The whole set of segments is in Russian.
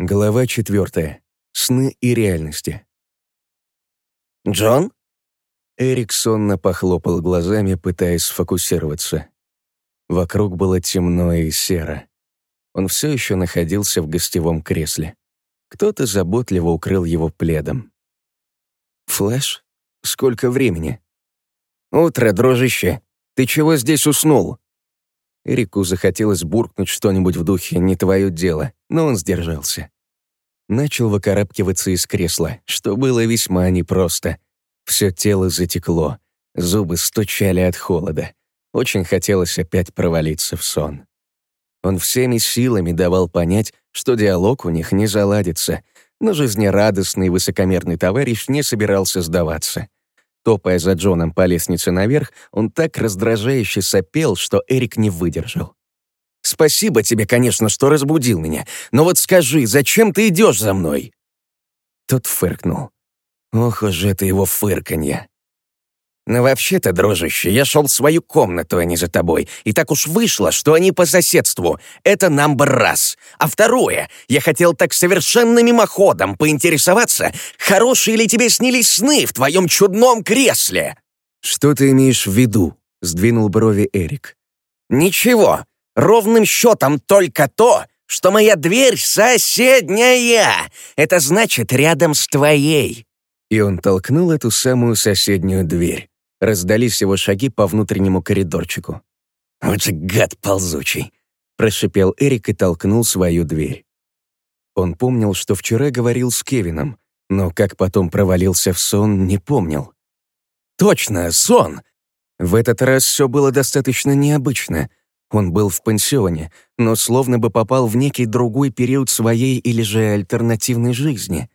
Глава четвертая. Сны и реальности. «Джон?» Эрик сонно похлопал глазами, пытаясь сфокусироваться. Вокруг было темно и серо. Он все еще находился в гостевом кресле. Кто-то заботливо укрыл его пледом. «Флэш? Сколько времени?» «Утро, дружище. Ты чего здесь уснул?» Эрику захотелось буркнуть что-нибудь в духе «не твое дело», но он сдержался. Начал выкарабкиваться из кресла, что было весьма непросто. Все тело затекло, зубы стучали от холода. Очень хотелось опять провалиться в сон. Он всеми силами давал понять, что диалог у них не заладится, но жизнерадостный высокомерный товарищ не собирался сдаваться. Топая за Джоном по лестнице наверх, он так раздражающе сопел, что Эрик не выдержал. «Спасибо тебе, конечно, что разбудил меня, но вот скажи, зачем ты идешь за мной?» Тот фыркнул. Ох уж это его фырканье. «Но вообще-то, дружище, я шел в свою комнату, а не за тобой. И так уж вышло, что они по соседству. Это номер раз. А второе, я хотел так совершенно мимоходом поинтересоваться, хорошие ли тебе снились сны в твоем чудном кресле?» «Что ты имеешь в виду?» — сдвинул брови Эрик. «Ничего. Ровным счетом только то, что моя дверь соседняя. Это значит рядом с твоей». И он толкнул эту самую соседнюю дверь. Раздались его шаги по внутреннему коридорчику. «Вот же гад ползучий!» — прошипел Эрик и толкнул свою дверь. Он помнил, что вчера говорил с Кевином, но как потом провалился в сон, не помнил. «Точно, сон!» В этот раз все было достаточно необычно. Он был в пансионе, но словно бы попал в некий другой период своей или же альтернативной жизни.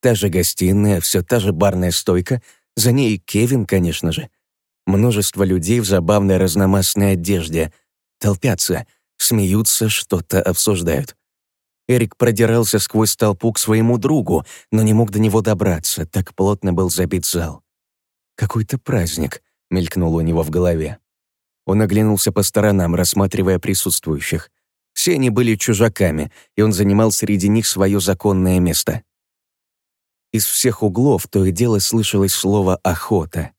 Та же гостиная, все та же барная стойка, за ней Кевин, конечно же. Множество людей в забавной разномастной одежде. Толпятся, смеются, что-то обсуждают. Эрик продирался сквозь толпу к своему другу, но не мог до него добраться, так плотно был забит зал. «Какой-то праздник», — мелькнул у него в голове. Он оглянулся по сторонам, рассматривая присутствующих. Все они были чужаками, и он занимал среди них свое законное место. Из всех углов то и дело слышалось слово «охота».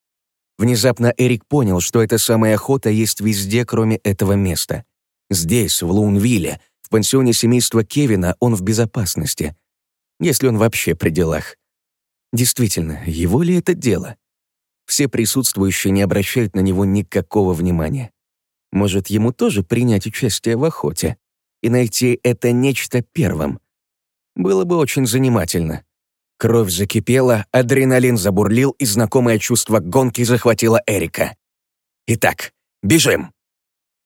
Внезапно Эрик понял, что эта самая охота есть везде, кроме этого места. Здесь, в Лунвилле, в пансионе семейства Кевина, он в безопасности. Если он вообще при делах. Действительно, его ли это дело? Все присутствующие не обращают на него никакого внимания. Может, ему тоже принять участие в охоте и найти это нечто первым? Было бы очень занимательно. Кровь закипела, адреналин забурлил, и знакомое чувство гонки захватило Эрика. «Итак, бежим!»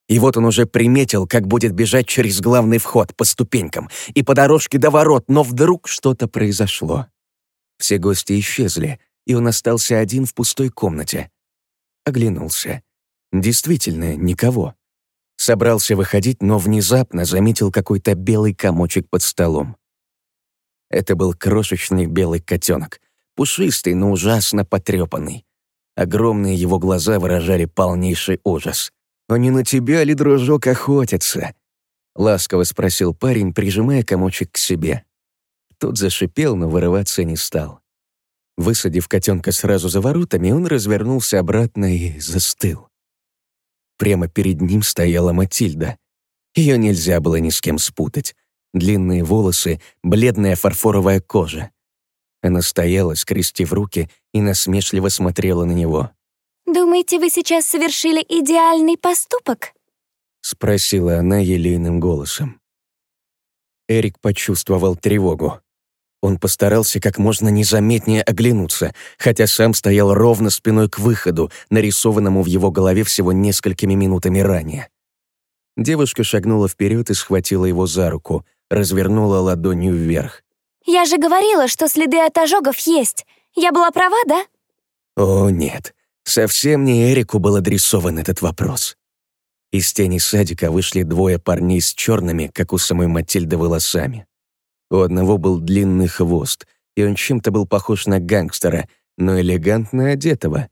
И вот он уже приметил, как будет бежать через главный вход по ступенькам и по дорожке до ворот, но вдруг что-то произошло. Все гости исчезли, и он остался один в пустой комнате. Оглянулся. Действительно, никого. Собрался выходить, но внезапно заметил какой-то белый комочек под столом. Это был крошечный белый котенок, пушистый, но ужасно потрепанный. Огромные его глаза выражали полнейший ужас. «А не на тебя ли, дружок, охотится?» — ласково спросил парень, прижимая комочек к себе. Тот зашипел, но вырываться не стал. Высадив котенка сразу за воротами, он развернулся обратно и застыл. Прямо перед ним стояла Матильда. Ее нельзя было ни с кем спутать. Длинные волосы, бледная фарфоровая кожа. Она стояла, скрестив руки, и насмешливо смотрела на него. «Думаете, вы сейчас совершили идеальный поступок?» — спросила она елейным голосом. Эрик почувствовал тревогу. Он постарался как можно незаметнее оглянуться, хотя сам стоял ровно спиной к выходу, нарисованному в его голове всего несколькими минутами ранее. Девушка шагнула вперед и схватила его за руку, развернула ладонью вверх. «Я же говорила, что следы от ожогов есть. Я была права, да?» О, нет. Совсем не Эрику был адресован этот вопрос. Из тени садика вышли двое парней с черными, как у самой Матильды, волосами. У одного был длинный хвост, и он чем-то был похож на гангстера, но элегантно одетого.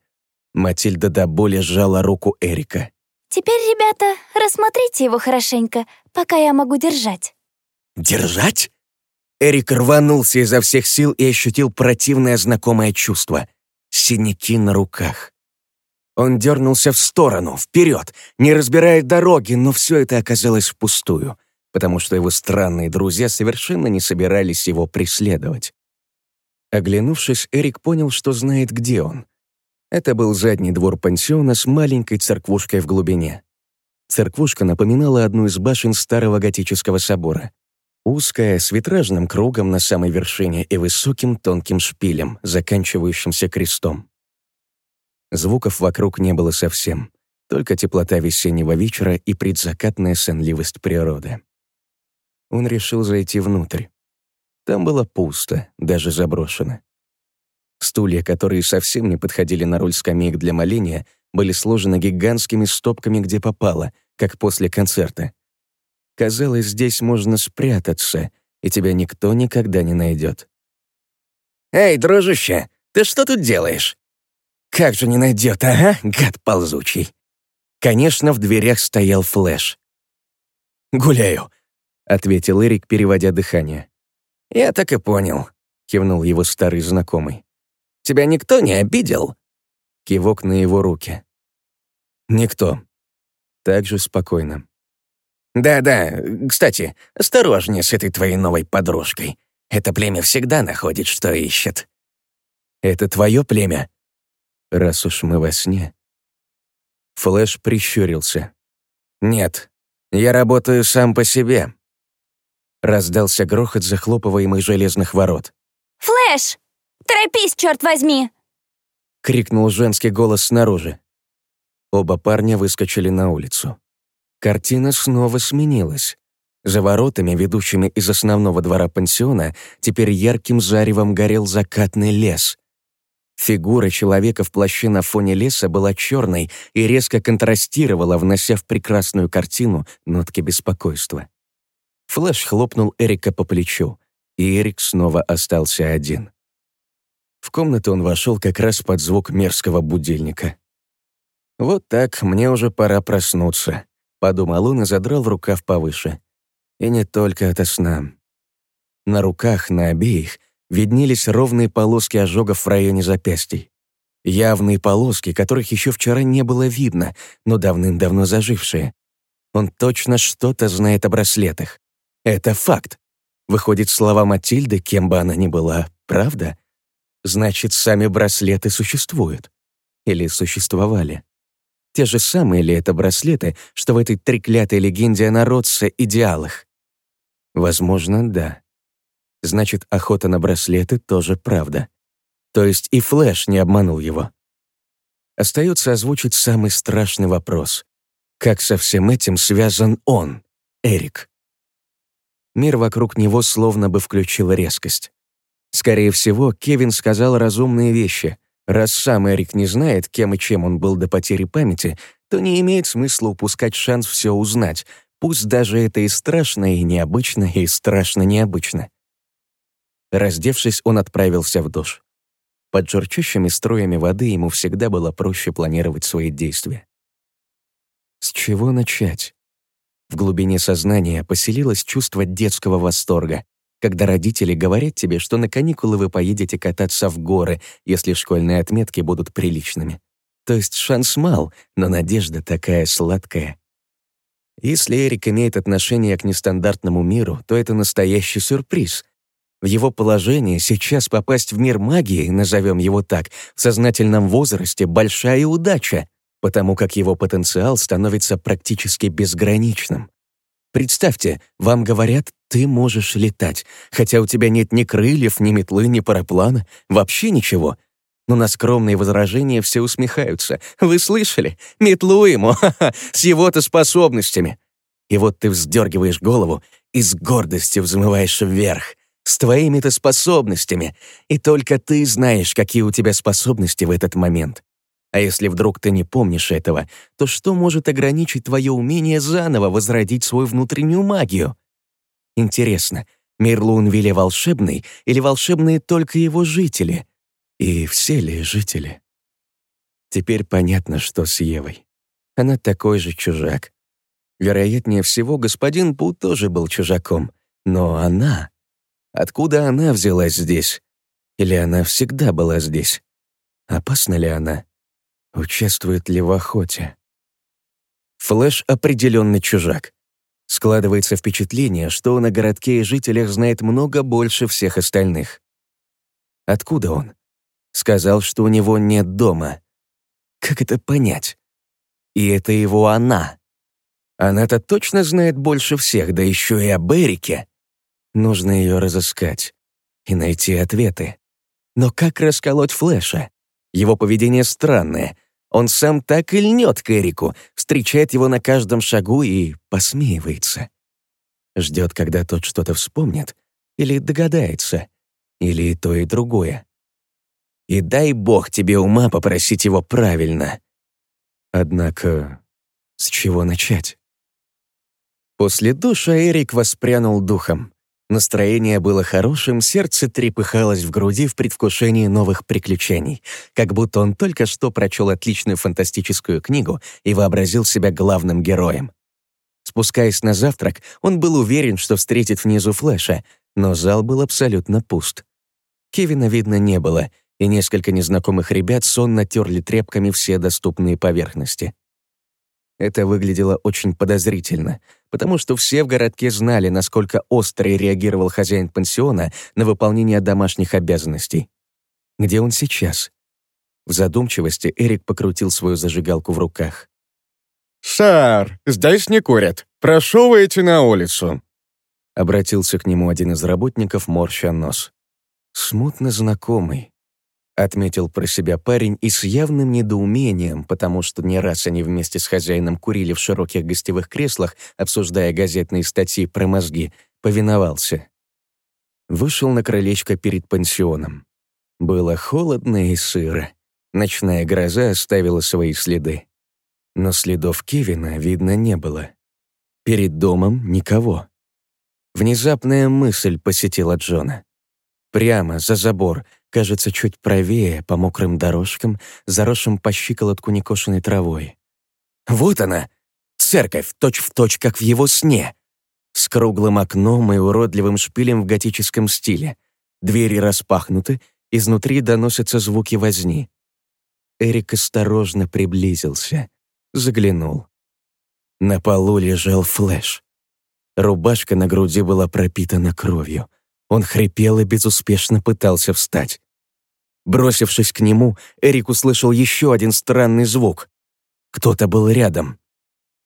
Матильда до боли сжала руку Эрика. «Теперь, ребята, рассмотрите его хорошенько, пока я могу держать». «Держать?» Эрик рванулся изо всех сил и ощутил противное знакомое чувство — синяки на руках. Он дернулся в сторону, вперед, не разбирая дороги, но все это оказалось впустую, потому что его странные друзья совершенно не собирались его преследовать. Оглянувшись, Эрик понял, что знает, где он. Это был задний двор пансиона с маленькой церквушкой в глубине. Церквушка напоминала одну из башен старого готического собора. Узкая, с витражным кругом на самой вершине и высоким тонким шпилем, заканчивающимся крестом. Звуков вокруг не было совсем, только теплота весеннего вечера и предзакатная сонливость природы. Он решил зайти внутрь. Там было пусто, даже заброшено. Стулья, которые совсем не подходили на роль скамеек для моления, были сложены гигантскими стопками, где попало, как после концерта. Казалось, здесь можно спрятаться, и тебя никто никогда не найдет. «Эй, дружище, ты что тут делаешь?» Как же не найдет, ага, гад ползучий. Конечно, в дверях стоял Флэш. «Гуляю», — ответил Эрик, переводя дыхание. «Я так и понял», — кивнул его старый знакомый. «Тебя никто не обидел?» Кивок на его руки. «Никто». Так же спокойно. «Да-да, кстати, осторожнее с этой твоей новой подружкой. Это племя всегда находит, что ищет». «Это твое племя?» раз уж мы во сне. Флэш прищурился. «Нет, я работаю сам по себе». Раздался грохот захлопываемых железных ворот. «Флэш! Торопись, черт возьми!» — крикнул женский голос снаружи. Оба парня выскочили на улицу. Картина снова сменилась. За воротами, ведущими из основного двора пансиона, теперь ярким заревом горел закатный лес. Фигура человека в плаще на фоне леса была черной и резко контрастировала, внося в прекрасную картину нотки беспокойства. Флэш хлопнул Эрика по плечу, и Эрик снова остался один. В комнату он вошел как раз под звук мерзкого будильника. «Вот так, мне уже пора проснуться», — подумал он и задрал рукав повыше. И не только это сна. На руках, на обеих — виднелись ровные полоски ожогов в районе запястий. Явные полоски, которых еще вчера не было видно, но давным-давно зажившие. Он точно что-то знает о браслетах. Это факт. Выходит, слова Матильды, кем бы она ни была, правда? Значит, сами браслеты существуют. Или существовали. Те же самые ли это браслеты, что в этой треклятой легенде о народце идеалах? Возможно, да. Значит, охота на браслеты тоже правда. То есть и Флэш не обманул его. Остается озвучить самый страшный вопрос. Как со всем этим связан он, Эрик? Мир вокруг него словно бы включил резкость. Скорее всего, Кевин сказал разумные вещи. Раз сам Эрик не знает, кем и чем он был до потери памяти, то не имеет смысла упускать шанс все узнать, пусть даже это и страшно, и необычно, и страшно необычно. Раздевшись, он отправился в душ. Под журчащими струями воды ему всегда было проще планировать свои действия. С чего начать? В глубине сознания поселилось чувство детского восторга, когда родители говорят тебе, что на каникулы вы поедете кататься в горы, если школьные отметки будут приличными. То есть шанс мал, но надежда такая сладкая. Если Эрик имеет отношение к нестандартному миру, то это настоящий сюрприз, в его положении сейчас попасть в мир магии, назовем его так, в сознательном возрасте — большая удача, потому как его потенциал становится практически безграничным. Представьте, вам говорят, ты можешь летать, хотя у тебя нет ни крыльев, ни метлы, ни параплана, вообще ничего. Но на скромные возражения все усмехаются. Вы слышали? Метлу ему, ха-ха, с его-то способностями. И вот ты вздергиваешь голову и с гордостью взмываешь вверх с твоими-то способностями, и только ты знаешь, какие у тебя способности в этот момент. А если вдруг ты не помнишь этого, то что может ограничить твое умение заново возродить свою внутреннюю магию? Интересно, мир Лунвилля волшебный или волшебные только его жители? И все ли жители? Теперь понятно, что с Евой. Она такой же чужак. Вероятнее всего, господин Пу тоже был чужаком, но она Откуда она взялась здесь? Или она всегда была здесь? Опасна ли она? Участвует ли в охоте? Флэш определенно чужак. Складывается впечатление, что он о городке и жителях знает много больше всех остальных. Откуда он? Сказал, что у него нет дома. Как это понять? И это его она. Она-то точно знает больше всех, да еще и об Эрике. Нужно ее разыскать и найти ответы. Но как расколоть Флэша? Его поведение странное. Он сам так и льнет к Эрику, встречает его на каждом шагу и посмеивается. Ждет, когда тот что-то вспомнит, или догадается, или то, и другое. И дай бог тебе ума попросить его правильно. Однако, с чего начать? После душа Эрик воспрянул духом. Настроение было хорошим, сердце трепыхалось в груди в предвкушении новых приключений, как будто он только что прочел отличную фантастическую книгу и вообразил себя главным героем. Спускаясь на завтрак, он был уверен, что встретит внизу Флэша, но зал был абсолютно пуст. Кевина видно не было, и несколько незнакомых ребят сонно терли тряпками все доступные поверхности. Это выглядело очень подозрительно, потому что все в городке знали, насколько остро реагировал хозяин пансиона на выполнение домашних обязанностей. Где он сейчас? В задумчивости Эрик покрутил свою зажигалку в руках. «Сэр, здесь не курят. Прошу выйти на улицу», — обратился к нему один из работников, морща нос. Смутно знакомый отметил про себя парень и с явным недоумением, потому что не раз они вместе с хозяином курили в широких гостевых креслах, обсуждая газетные статьи про мозги, повиновался. Вышел на крылечко перед пансионом. Было холодно и сыро. Ночная гроза оставила свои следы. Но следов Кевина видно не было. Перед домом никого. Внезапная мысль посетила Джона. Прямо за забор — кажется, чуть правее, по мокрым дорожкам, заросшим по щиколотку некошенной травой. Вот она, церковь, точь-в-точь, точь, как в его сне, с круглым окном и уродливым шпилем в готическом стиле. Двери распахнуты, изнутри доносятся звуки возни. Эрик осторожно приблизился, заглянул. На полу лежал флэш. Рубашка на груди была пропитана кровью. Он хрипел и безуспешно пытался встать. Бросившись к нему, Эрик услышал еще один странный звук. Кто-то был рядом.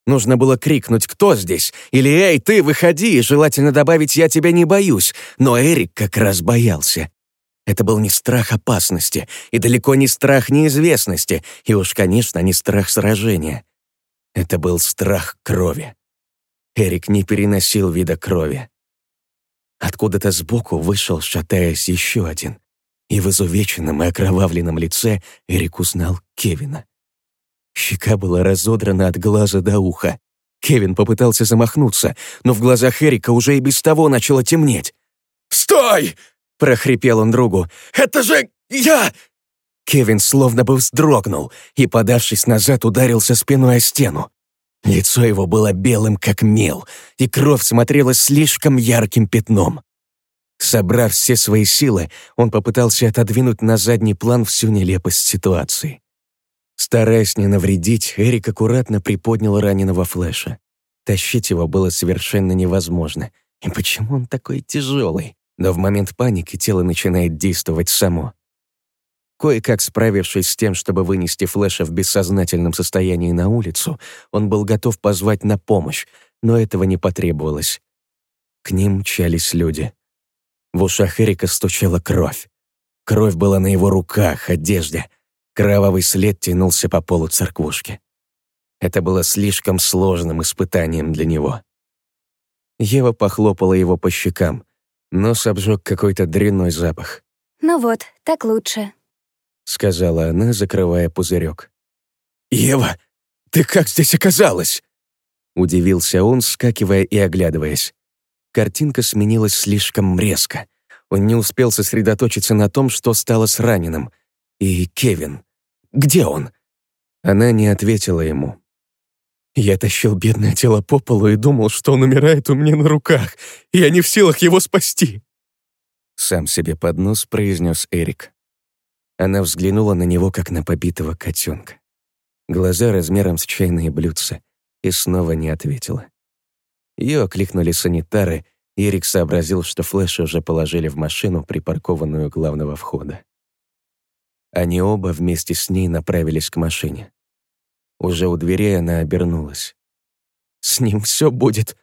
Нужно было крикнуть «Кто здесь?» или «Эй, ты, выходи!» и желательно добавить «Я тебя не боюсь», но Эрик как раз боялся. Это был не страх опасности, и далеко не страх неизвестности, и уж, конечно, не страх сражения. Это был страх крови. Эрик не переносил вида крови. Откуда-то сбоку вышел, шатаясь, еще один. И в изувеченном и окровавленном лице Эрик узнал Кевина. Щека была разодрана от глаза до уха. Кевин попытался замахнуться, но в глазах Эрика уже и без того начало темнеть. «Стой!» — прохрипел он другу. «Это же я!» Кевин словно бы вздрогнул и, подавшись назад, ударился спиной о стену. Лицо его было белым, как мел, и кровь смотрелась слишком ярким пятном. Собрав все свои силы, он попытался отодвинуть на задний план всю нелепость ситуации. Стараясь не навредить, Эрик аккуратно приподнял раненого Флэша. Тащить его было совершенно невозможно. И почему он такой тяжелый? Но в момент паники тело начинает действовать само. Кое-как справившись с тем, чтобы вынести Флэша в бессознательном состоянии на улицу, он был готов позвать на помощь, но этого не потребовалось. К ним мчались люди. В ушах Эрика стучала кровь. Кровь была на его руках, одежде. Кровавый след тянулся по полу церквушки. Это было слишком сложным испытанием для него. Ева похлопала его по щекам. Нос обжег какой-то дрянной запах. «Ну вот, так лучше», — сказала она, закрывая пузырек. «Ева, ты как здесь оказалась?» Удивился он, скакивая и оглядываясь. Картинка сменилась слишком резко. Он не успел сосредоточиться на том, что стало с раненым. И Кевин. Где он? Она не ответила ему. Я тащил бедное тело по полу и думал, что он умирает у меня на руках, я не в силах его спасти. Сам себе под нос произнес Эрик. Она взглянула на него, как на побитого котенка. Глаза размером с чайные блюдца, и снова не ответила. Ее окликнули санитары, и Эрик сообразил, что Флэш уже положили в машину, припаркованную главного входа. Они оба вместе с ней направились к машине. Уже у дверей она обернулась. «С ним все будет!»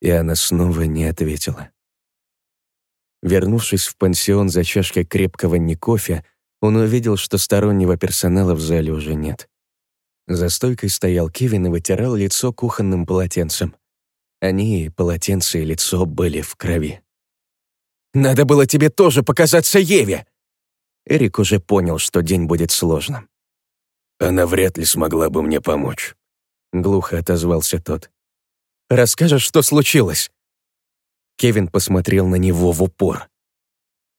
И она снова не ответила. Вернувшись в пансион за чашкой крепкого не кофе, он увидел, что стороннего персонала в зале уже нет. За стойкой стоял Кевин и вытирал лицо кухонным полотенцем. Они, полотенце и лицо, были в крови. «Надо было тебе тоже показаться Еве!» Эрик уже понял, что день будет сложным. «Она вряд ли смогла бы мне помочь», — глухо отозвался тот. «Расскажешь, что случилось?» Кевин посмотрел на него в упор.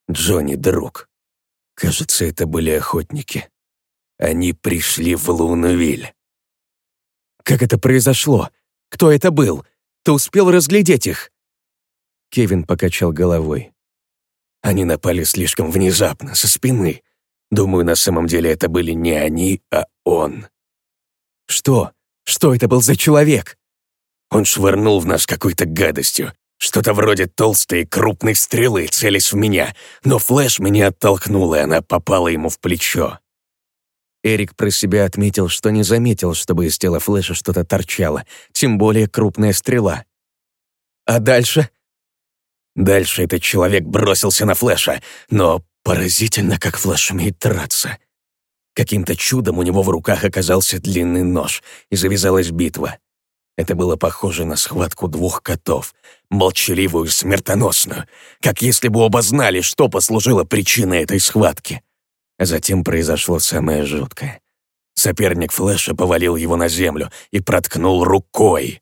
«Джонни, друг. Кажется, это были охотники. Они пришли в Лунувиль». «Как это произошло? Кто это был? Ты успел разглядеть их?» Кевин покачал головой. Они напали слишком внезапно, со спины. Думаю, на самом деле это были не они, а он. Что? Что это был за человек? Он швырнул в нас какой-то гадостью. Что-то вроде толстой крупной стрелы, целясь в меня, но флеш меня оттолкнул, и она попала ему в плечо. Эрик про себя отметил, что не заметил, чтобы из тела Флэша что-то торчало, тем более крупная стрела. А дальше? Дальше этот человек бросился на Флэша, но поразительно, как Флэш умеет драться. Каким-то чудом у него в руках оказался длинный нож, и завязалась битва. Это было похоже на схватку двух котов, молчаливую, смертоносную, как если бы оба знали, что послужило причиной этой схватки. А затем произошло самое жуткое. Соперник Флэша повалил его на землю и проткнул рукой.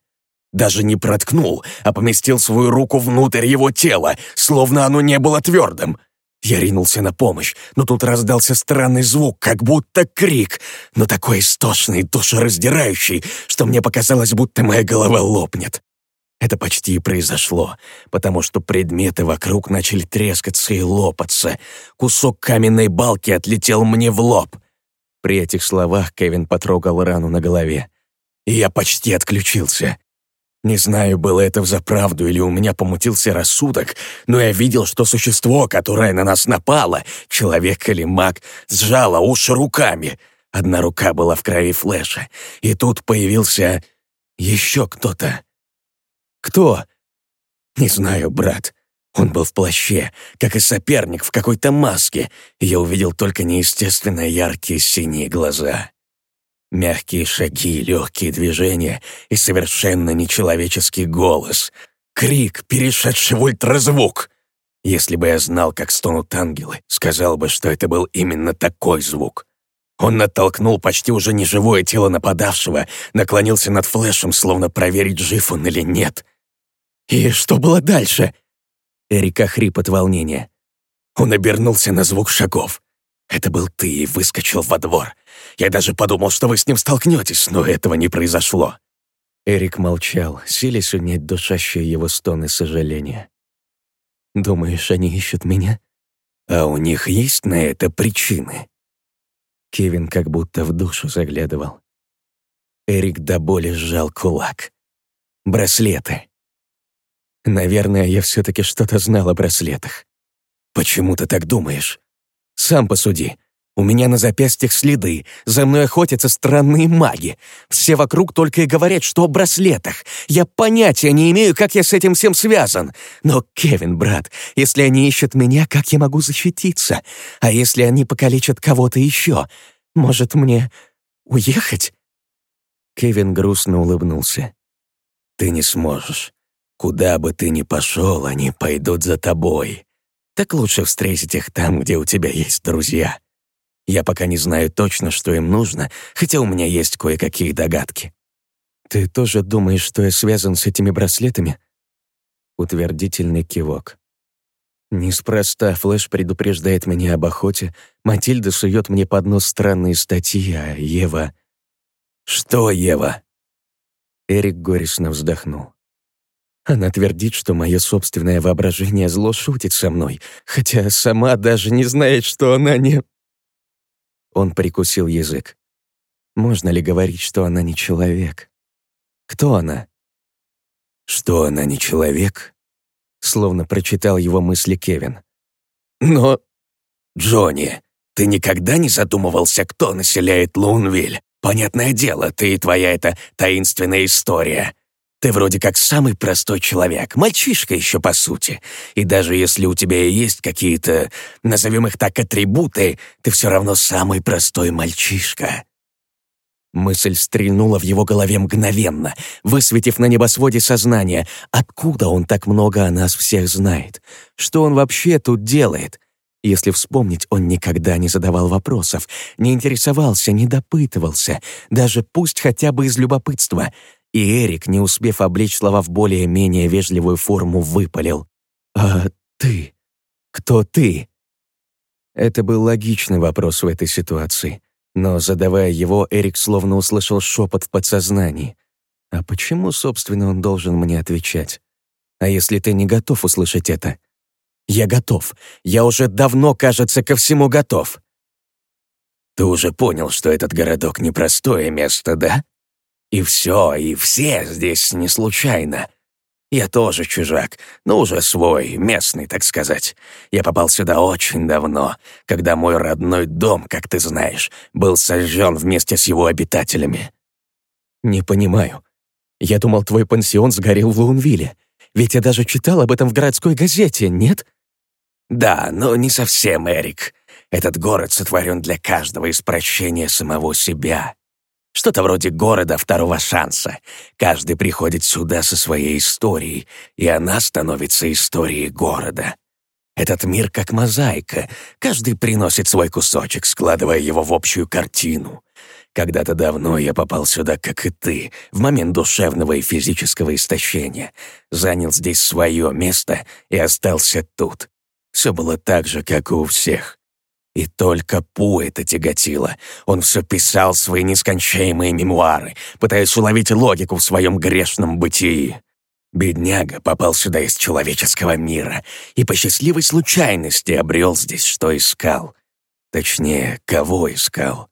Даже не проткнул, а поместил свою руку внутрь его тела, словно оно не было твердым. Я ринулся на помощь, но тут раздался странный звук, как будто крик, но такой истошный, душераздирающий, что мне показалось, будто моя голова лопнет. Это почти и произошло, потому что предметы вокруг начали трескаться и лопаться. Кусок каменной балки отлетел мне в лоб. При этих словах Кевин потрогал рану на голове. И я почти отключился. Не знаю, было это взаправду или у меня помутился рассудок, но я видел, что существо, которое на нас напало, человек или маг, сжало уши руками. Одна рука была в крови Флэша, и тут появился еще кто-то. Кто? Не знаю, брат. Он был в плаще, как и соперник в какой-то маске, и я увидел только неестественно яркие синие глаза. Мягкие шаги, легкие движения и совершенно нечеловеческий голос. Крик, перешедший в ультразвук. Если бы я знал, как стонут ангелы, сказал бы, что это был именно такой звук. Он натолкнул почти уже неживое тело нападавшего, наклонился над флешем, словно проверить, жив он или нет. «И что было дальше?» Эрика хрип от волнения. Он обернулся на звук шагов. Это был ты и выскочил во двор. Я даже подумал, что вы с ним столкнетесь, но этого не произошло». Эрик молчал, силясь унять душащие его стоны сожаления. «Думаешь, они ищут меня?» «А у них есть на это причины?» Кевин как будто в душу заглядывал. Эрик до боли сжал кулак. «Браслеты». «Наверное, я все-таки что-то знал о браслетах». «Почему ты так думаешь?» Сам посуди. У меня на запястьях следы, за мной охотятся странные маги. Все вокруг только и говорят, что о браслетах. Я понятия не имею, как я с этим всем связан. Но, Кевин, брат, если они ищут меня, как я могу защититься? А если они покалечат кого-то еще? Может, мне уехать?» Кевин грустно улыбнулся. «Ты не сможешь. Куда бы ты ни пошел, они пойдут за тобой так лучше встретить их там, где у тебя есть друзья. Я пока не знаю точно, что им нужно, хотя у меня есть кое-какие догадки. Ты тоже думаешь, что я связан с этими браслетами? Утвердительный кивок. Неспроста Флэш предупреждает меня об охоте, Матильда сует мне под нос странные статьи, а Ева... Что Ева? Эрик горестно вздохнул. Она твердит, что мое собственное воображение зло шутит со мной, хотя сама даже не знает, что она не... Он прикусил язык. Можно ли говорить, что она не человек? Кто она? Что она не человек? Словно прочитал его мысли Кевин. Но... Джонни, ты никогда не задумывался, кто населяет Лунвиль? Понятное дело, ты и твоя эта таинственная история. Ты вроде как самый простой человек, мальчишка еще по сути. И даже если у тебя и есть какие-то, назовем их так, атрибуты, ты все равно самый простой мальчишка. Мысль стрельнула в его голове мгновенно, высветив на небосводе сознание. Откуда он так много о нас всех знает? Что он вообще тут делает? Если вспомнить, он никогда не задавал вопросов, не интересовался, не допытывался, даже пусть хотя бы из любопытства. И Эрик, не успев облечь слова в более-менее вежливую форму, выпалил. «А ты? Кто ты?» Это был логичный вопрос в этой ситуации. Но, задавая его, Эрик словно услышал шепот в подсознании. «А почему, собственно, он должен мне отвечать? А если ты не готов услышать это?» Я готов. Я уже давно, кажется, ко всему готов. Ты уже понял, что этот городок непростое место, да? И все, и все здесь не случайно. Я тоже чужак, но уже свой, местный, так сказать. Я попал сюда очень давно, когда мой родной дом, как ты знаешь, был сожжен вместе с его обитателями. Не понимаю. Я думал, твой пансион сгорел в Лунвилле. Ведь я даже читал об этом в городской газете, нет? Да, но не совсем, Эрик. Этот город сотворен для каждого из прощения самого себя. Что-то вроде города второго шанса. Каждый приходит сюда со своей историей, и она становится историей города. Этот мир как мозаика. Каждый приносит свой кусочек, складывая его в общую картину. Когда-то давно я попал сюда, как и ты, в момент душевного и физического истощения. Занял здесь свое место и остался тут. Все было так же, как и у всех. И только Пу это тяготило. Он все писал свои нескончаемые мемуары, пытаясь уловить логику в своем грешном бытии. Бедняга попал сюда из человеческого мира и по счастливой случайности обрел здесь, что искал. Точнее, кого искал.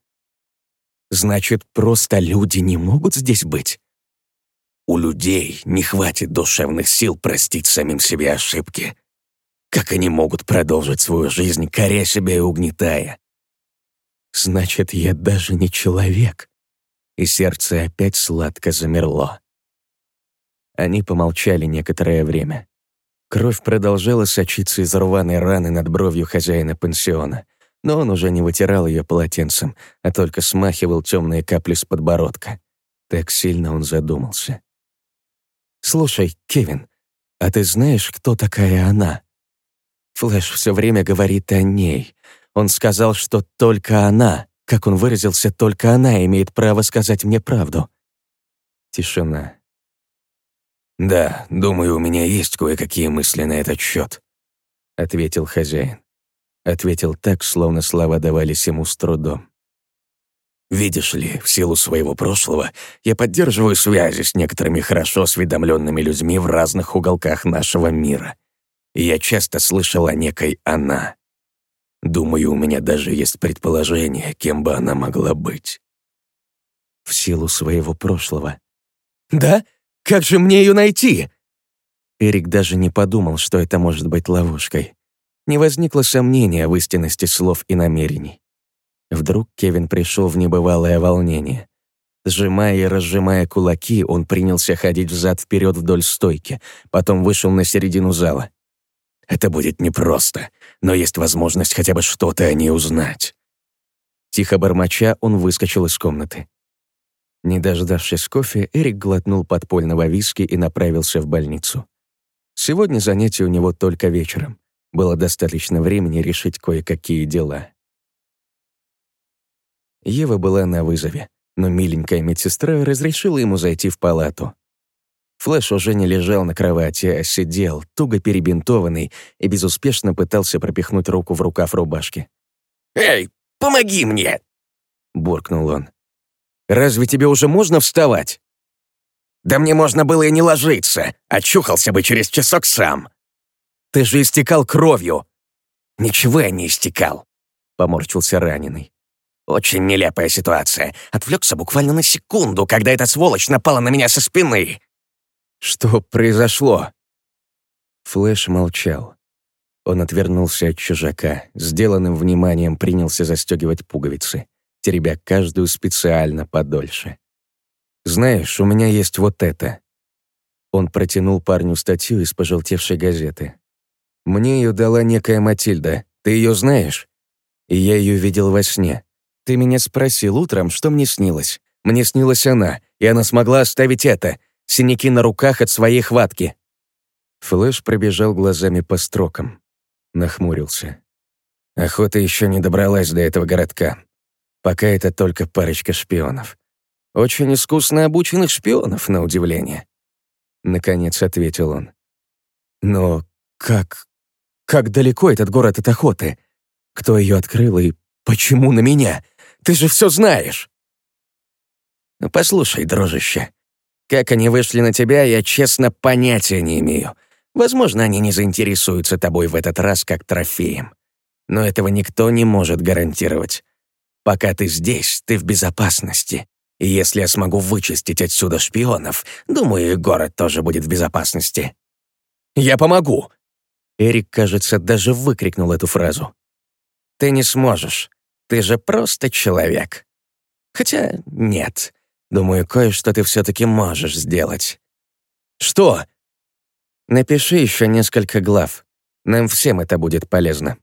Значит, просто люди не могут здесь быть? У людей не хватит душевных сил простить самим себе ошибки. Как они могут продолжить свою жизнь, коря себя и угнетая? Значит, я даже не человек. И сердце опять сладко замерло. Они помолчали некоторое время. Кровь продолжала сочиться из рваной раны над бровью хозяина пансиона, но он уже не вытирал ее полотенцем, а только смахивал темные капли с подбородка. Так сильно он задумался. «Слушай, Кевин, а ты знаешь, кто такая она?» Флэш все время говорит о ней. Он сказал, что только она, как он выразился, только она имеет право сказать мне правду. Тишина. «Да, думаю, у меня есть кое-какие мысли на этот счет», — ответил хозяин. Ответил так, словно слова давались ему с трудом. «Видишь ли, в силу своего прошлого я поддерживаю связи с некоторыми хорошо осведомленными людьми в разных уголках нашего мира я часто слышал о некой «она». Думаю, у меня даже есть предположение, кем бы она могла быть. В силу своего прошлого. «Да? Как же мне ее найти?» Эрик даже не подумал, что это может быть ловушкой. Не возникло сомнения в истинности слов и намерений. Вдруг Кевин пришел в небывалое волнение. Сжимая и разжимая кулаки, он принялся ходить взад-вперед вдоль стойки, потом вышел на середину зала. Это будет непросто, но есть возможность хотя бы что-то о ней узнать». Тихо бормоча, он выскочил из комнаты. Не дождавшись кофе, Эрик глотнул подпольного виски и направился в больницу. Сегодня занятие у него только вечером. Было достаточно времени решить кое-какие дела. Ева была на вызове, но миленькая медсестра разрешила ему зайти в палату. Флэш уже не лежал на кровати, а сидел, туго перебинтованный, и безуспешно пытался пропихнуть руку в рукав рубашки. «Эй, помоги мне!» — буркнул он. «Разве тебе уже можно вставать?» Да мне можно было и не ложиться. Очухался бы через часок сам. Ты же истекал кровью. Ничего я не истекал. Поморщился раненый. Очень нелепая ситуация. Отвлекся буквально на секунду, когда эта сволочь напала на меня со спины. Что произошло? Флэш молчал. Он отвернулся от чужака, сделанным вниманием принялся застегивать пуговицы, теребя каждую специально подольше. «Знаешь, у меня есть вот это». Он протянул парню статью из пожелтевшей газеты. «Мне ее дала некая Матильда. Ты ее знаешь?» «И я ее видел во сне. Ты меня спросил утром, что мне снилось. Мне снилась она, и она смогла оставить это. Синяки на руках от своей хватки». Флэш пробежал глазами по строкам. Нахмурился. Охота еще не добралась до этого городка. Пока это только парочка шпионов. Очень искусно обученных шпионов, на удивление. Наконец ответил он. Но как... Как далеко этот город от охоты? Кто ее открыл и почему на меня? Ты же все знаешь. Послушай, дружище, как они вышли на тебя, я честно понятия не имею. Возможно, они не заинтересуются тобой в этот раз как трофеем. Но этого никто не может гарантировать. Пока ты здесь, ты в безопасности. И если я смогу вычистить отсюда шпионов, думаю, и город тоже будет в безопасности. «Я помогу!» Эрик, кажется, даже выкрикнул эту фразу. «Ты не сможешь. Ты же просто человек. Хотя нет. Думаю, кое-что ты все-таки можешь сделать». «Что?» Напиши еще несколько глав. Нам всем это будет полезно.